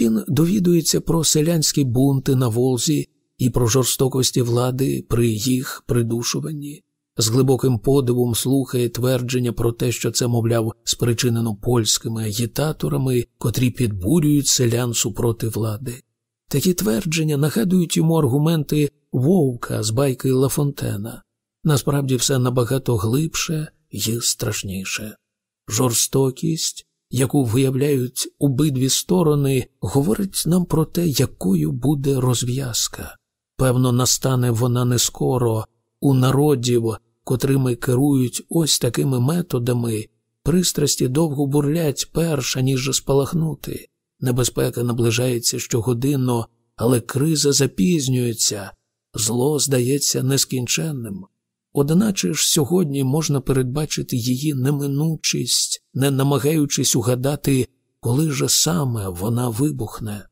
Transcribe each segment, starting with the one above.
Він довідується про селянські бунти на Волзі і про жорстокості влади при їх придушуванні, з глибоким подивом слухає твердження про те, що це, мовляв, спричинено польськими агітаторами, котрі підбурюють селян супроти влади. Такі твердження нагадують йому аргументи вовка з байки Лафонтена. Насправді все набагато глибше і страшніше. Жорстокість, яку виявляють обидві сторони, говорить нам про те, якою буде розв'язка. Певно, настане вона не скоро у народів, котрими керують ось такими методами, пристрасті довго бурлять перша, ніж спалахнути. Небезпека наближається щогодинно, але криза запізнюється, зло здається нескінченним. Одначе ж сьогодні можна передбачити її неминучість, не намагаючись угадати, коли же саме вона вибухне.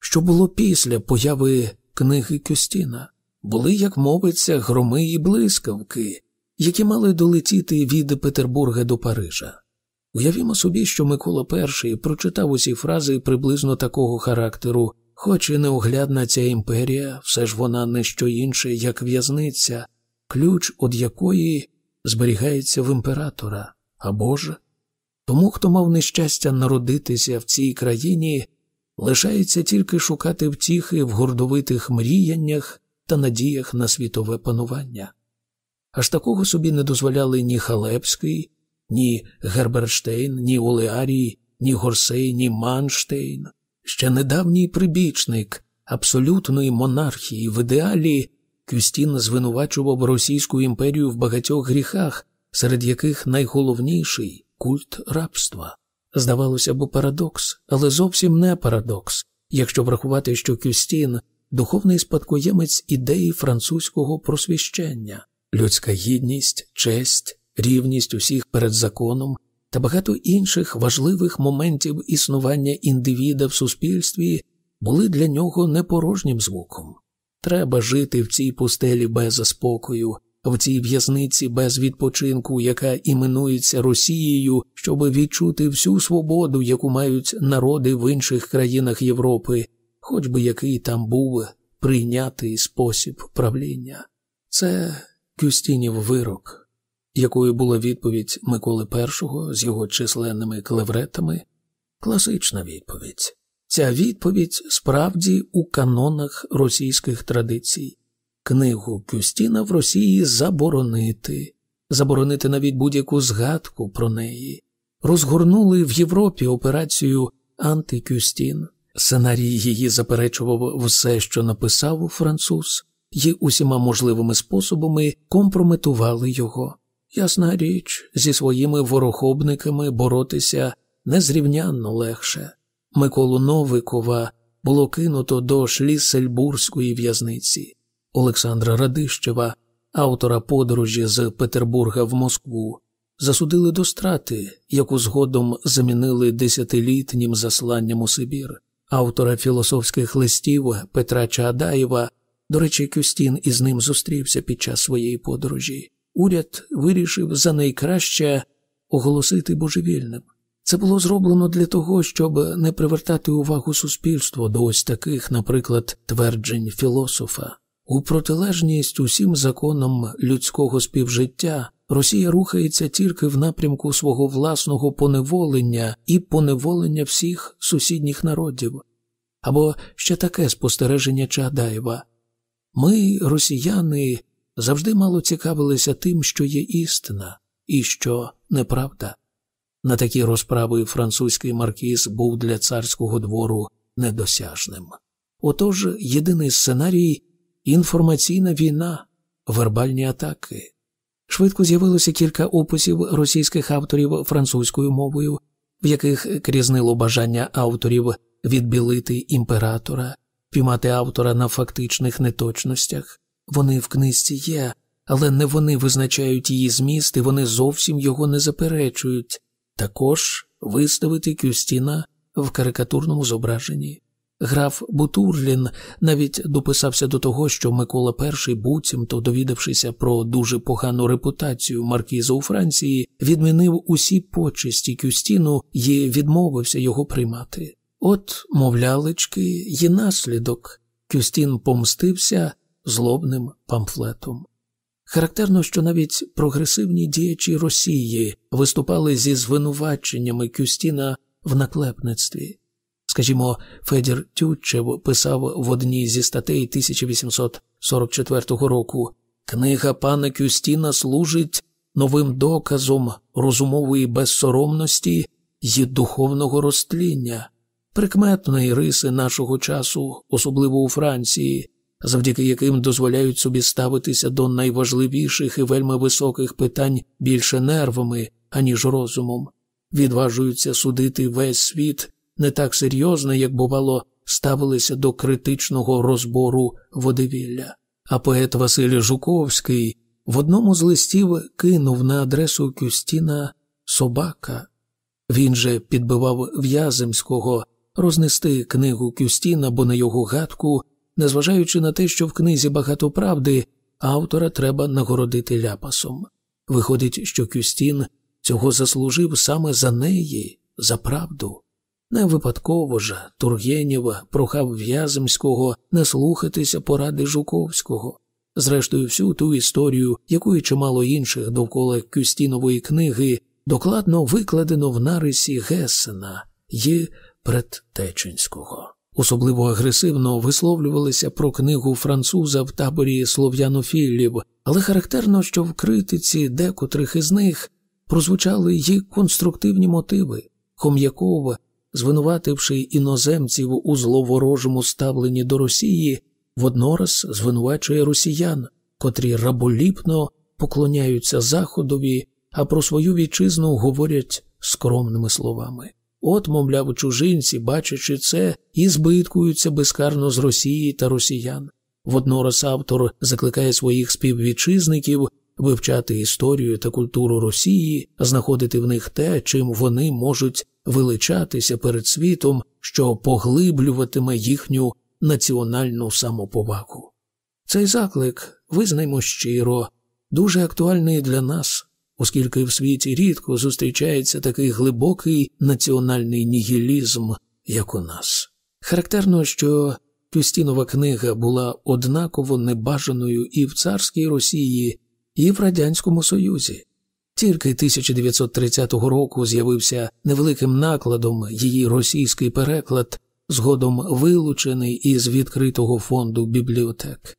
Що було після появи книги Кюстіна? Були, як мовиться, громи і блискавки, які мали долетіти від Петербурга до Парижа. Уявімо собі, що Микола І прочитав усі фрази приблизно такого характеру, хоч і неоглядна ця імперія, все ж вона не що інше, як в'язниця, ключ від якої зберігається в імператора, або ж тому, хто мав нещастя народитися в цій країні, лишається тільки шукати втіхи в гордовитих мріяннях та надіях на світове панування. Аж такого собі не дозволяли ні Халепський, ні Герберштейн, ні Олеарій, ні Горсей, ні Манштейн. Ще недавній прибічник абсолютної монархії в ідеалі Кюстін звинувачував Російську імперію в багатьох гріхах, серед яких найголовніший культ рабства. Здавалося б, парадокс, але зовсім не парадокс, якщо врахувати, що Кюстін духовний спадкоємець ідеї французького просвіщення, людська гідність, честь, рівність усіх перед законом та багато інших важливих моментів існування індивіда в суспільстві були для нього непорожнім звуком. Треба жити в цій пустелі без спокою, в цій в'язниці без відпочинку, яка іменується Росією, щоб відчути всю свободу, яку мають народи в інших країнах Європи, хоч би який там був прийнятий спосіб правління. Це Кюстінів вирок, якою була відповідь Миколи І з його численними клевретами, класична відповідь. Ця відповідь справді у канонах російських традицій. Книгу Кюстіна в Росії заборонити, заборонити навіть будь-яку згадку про неї. Розгорнули в Європі операцію Антикюстін. Сценарій її заперечував все, що написав француз, і усіма можливими способами компрометували його. Ясна річ, зі своїми ворохобниками боротися незрівнянно легше. Миколу Новикова було кинуто до Шліссельбурзької в'язниці, Олександра Радищева, автора подорожі з Петербурга в Москву, засудили до страти, яку згодом замінили десятилітнім засланням у Сибір, автора філософських листів Петра Чаадаєва. До речі, Кюстін із ним зустрівся під час своєї подорожі. Уряд вирішив за найкраще оголосити божевільним. Це було зроблено для того, щоб не привертати увагу суспільства до ось таких, наприклад, тверджень філософа. У протилежність усім законам людського співжиття Росія рухається тільки в напрямку свого власного поневолення і поневолення всіх сусідніх народів. Або ще таке спостереження Чаадаєва. Ми, росіяни, завжди мало цікавилися тим, що є істина і що неправда. На такі розправи французький маркіз був для царського двору недосяжним. Отож, єдиний сценарій інформаційна війна, вербальні атаки. Швидко з'явилося кілька описів російських авторів французькою мовою, в яких крізнило бажання авторів відбілити імператора, піймати автора на фактичних неточностях. Вони в книжці є, але не вони визначають її зміст, і вони зовсім його не заперечують також виставити Кюстіна в карикатурному зображенні. Граф Бутурлін навіть дописався до того, що Микола І, буцімто довідавшися про дуже погану репутацію маркіза у Франції, відмінив усі почесті Кюстіну і відмовився його приймати. От, мовлялечки, є наслідок. Кюстін помстився злобним памфлетом. Характерно, що навіть прогресивні діячі Росії виступали зі звинуваченнями Кюстіна в наклепництві. Скажімо, Федір Тютчев писав в одній зі статей 1844 року Книга пана Кюстіна служить новим доказом розумової безсоромності й духовного розтління, прикметної риси нашого часу, особливо у Франції, завдяки яким дозволяють собі ставитися до найважливіших і вельми високих питань більше нервами, аніж розумом, відважуються судити весь світ не так серйозно, як бувало, ставилися до критичного розбору водевілля. А поет Василь Жуковський в одному з листів кинув на адресу Кюстіна собака. Він же підбивав В'яземського рознести книгу Кюстіна, бо на його гадку, незважаючи на те, що в книзі багато правди, автора треба нагородити ляпасом. Виходить, що Кюстін цього заслужив саме за неї, за правду. Не випадково ж Тургенєв прохав В'яземського не слухатися поради Жуковського. Зрештою, всю ту історію, яку і чимало інших довкола Кюстінової книги, докладно викладено в нарисі Гесена й Предтеченського. Особливо агресивно висловлювалися про книгу француза в таборі слов'янофілів, але характерно, що в критиці декотрих із них прозвучали й конструктивні мотиви. Хом'яков, звинувативши іноземців у зловорожому ставленні до Росії, воднораз звинувачує росіян, котрі раболіпно поклоняються Заходові, а про свою вітчизну говорять скромними словами. От, мовляв, чужинці, бачачи це, і збиткуються безкарно з Росії та росіян. Воднораз автор закликає своїх співвітчизників вивчати історію та культуру Росії, знаходити в них те, чим вони можуть величатися перед світом, що поглиблюватиме їхню національну самоповагу. Цей заклик, визнаймо щиро, дуже актуальний для нас, оскільки в світі рідко зустрічається такий глибокий національний нігілізм, як у нас. Характерно, що Кюстінова книга була однаково небажаною і в царській Росії, і в Радянському Союзі. Тільки 1930 року з'явився невеликим накладом її російський переклад, згодом вилучений із відкритого фонду бібліотек.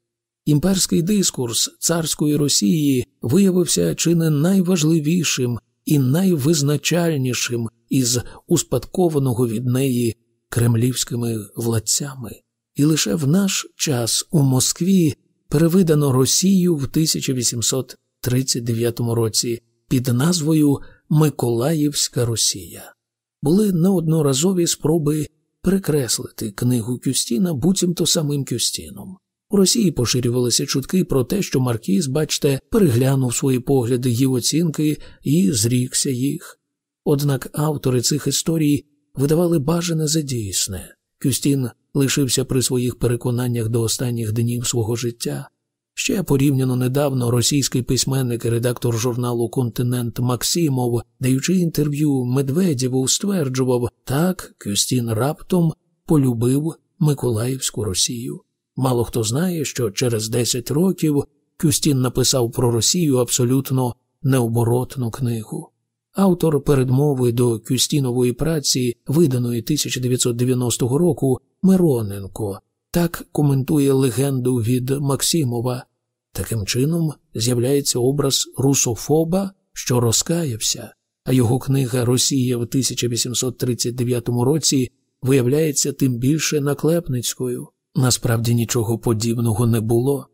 Імперський дискурс царської Росії виявився чи не найважливішим і найвизначальнішим із успадкованого від неї кремлівськими владцями, і лише в наш час у Москві перевидано Росію в 1839 році під назвою Миколаївська Росія. Були неодноразові спроби перекреслити книгу Кюстіна буцімто самим Кюстіном. У Росії поширювалися чутки про те, що Маркіз, бачте, переглянув свої погляди й оцінки і зрікся їх. Однак автори цих історій видавали бажане за дійсне. Кюстін лишився при своїх переконаннях до останніх днів свого життя. Ще порівняно недавно російський письменник і редактор журналу Континент Максимов, даючи інтерв'ю Медведєву, стверджував, так Кюстін раптом полюбив Миколаївську Росію. Мало хто знає, що через 10 років Кюстін написав про Росію абсолютно необоротну книгу. Автор передмови до Кюстінової праці, виданої 1990 року, Мироненко, так коментує легенду від Максимова. Таким чином з'являється образ русофоба, що розкаявся, а його книга Росія в 1839 році виявляється тим більше наклепницькою. Насправді нічого подібного не було,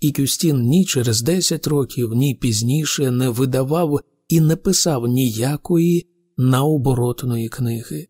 і Кюстін ні через 10 років, ні пізніше не видавав і не писав ніякої наоборотної книги.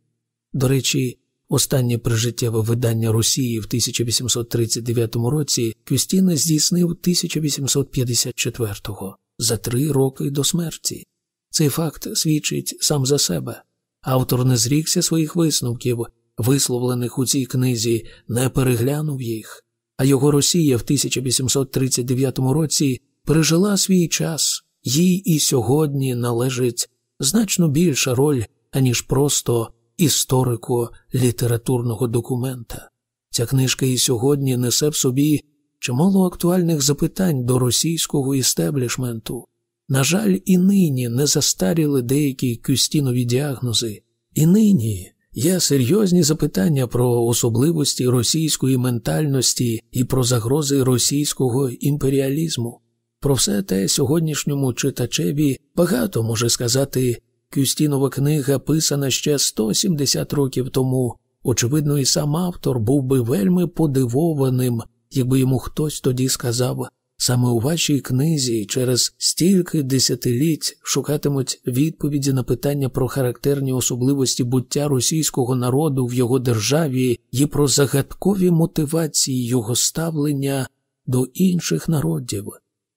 До речі, Останнє прижиттєве видання Росії в 1839 році Кюстіна здійснив 1854-го, за три роки до смерті. Цей факт свідчить сам за себе. Автор не зрікся своїх висновків, висловлених у цій книзі, не переглянув їх, а його Росія в 1839 році пережила свій час, їй і сьогодні належить значно більша роль, аніж просто історико-літературного документа. Ця книжка і сьогодні несе в собі чимало актуальних запитань до російського істеблішменту. На жаль, і нині не застаріли деякі кюстінові діагнози, і нині є серйозні запитання про особливості російської ментальності і про загрози російського імперіалізму. Про все те сьогоднішньому читачеві багато може сказати Кюстінова книга, писана ще 170 років тому. Очевидно, і сам автор був би вельми подивованим, якби йому хтось тоді сказав саме у вашій книзі через стільки десятиліть шукатимуть відповіді на питання про характерні особливості буття російського народу в його державі і про загадкові мотивації його ставлення до інших народів.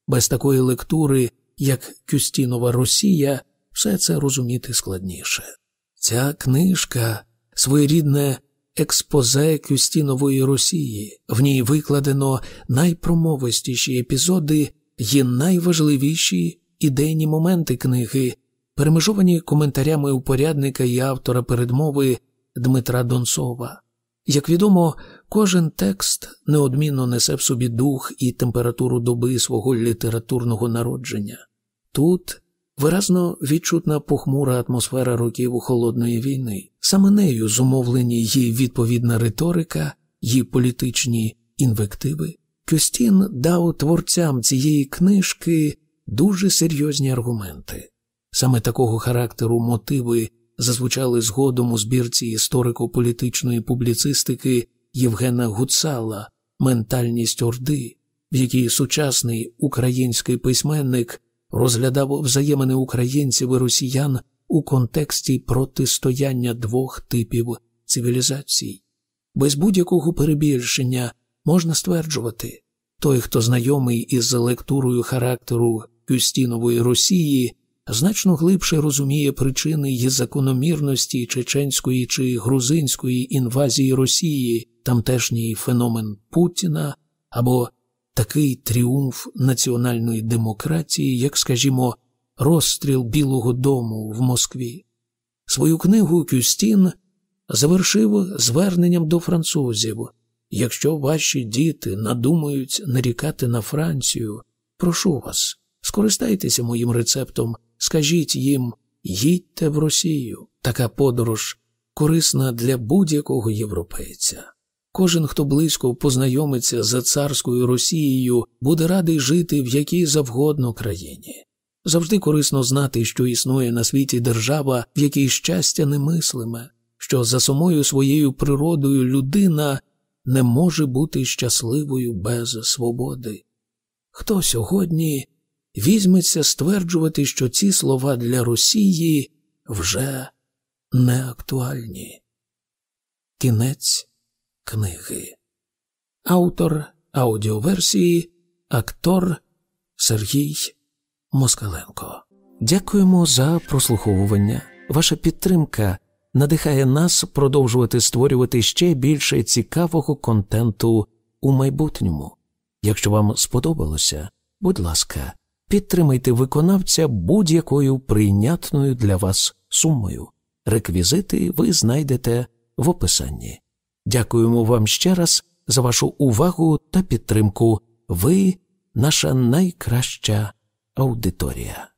Без такої лектури, як Кюстінова Росія, все це розуміти складніше. Ця книжка своєрідне експозе Кюстінової Росії, в ній викладено найпромовистіші епізоди і найважливіші ідейні моменти книги, перемежовані коментарями упорядника і автора передмови Дмитра Донцова. Як відомо, кожен текст неодмінно несе в собі дух і температуру доби свого літературного народження. Тут виразно відчутна похмура атмосфера років холодної війни, саме нею зумовлені її відповідна риторика, її політичні інвективи. Кюстін дав творцям цієї книжки дуже серйозні аргументи. Саме такого характеру мотиви зазвучали згодом у збірці історико-політичної публіцистики Євгена Гуцала Ментальність Орди, в якій сучасний український письменник розглядав взаємини українців і росіян у контексті протистояння двох типів цивілізацій. Без будь-якого перебільшення можна стверджувати, той, хто знайомий із лектурою характеру Кюстінової Росії, значно глибше розуміє причини і закономірності чеченської чи грузинської інвазії Росії, тамтешній феномен Путіна або такий тріумф національної демократії, як, скажімо, розстріл Білого Дому в Москві. Свою книгу Кюстін завершив зверненням до французів. Якщо ваші діти надумають нарікати на Францію, прошу вас, скористайтеся моїм рецептом, скажіть їм, їдьте в Росію. Така подорож корисна для будь-якого європейця. Кожен, хто близько познайомиться за царською Росією, буде радий жити в якій завгодно країні. Завжди корисно знати, що існує на світі держава, в якій щастя немислиме, що за самою своєю природою людина не може бути щасливою без свободи. Хто сьогодні візьметься стверджувати, що ці слова для Росії вже не актуальні? Кінець книги. Автор аудіоверсії, актор Сергій Москаленко. Дякуємо за прослуховування. Ваша підтримка надихає нас продовжувати створювати ще більше цікавого контенту у майбутньому. Якщо вам сподобалося, будь ласка, підтримайте виконавця будь-якою прийнятною для вас сумою. Реквізити ви знайдете в описанні. Дякуємо вам ще раз за вашу увагу та підтримку. Ви наша найкраща аудиторія.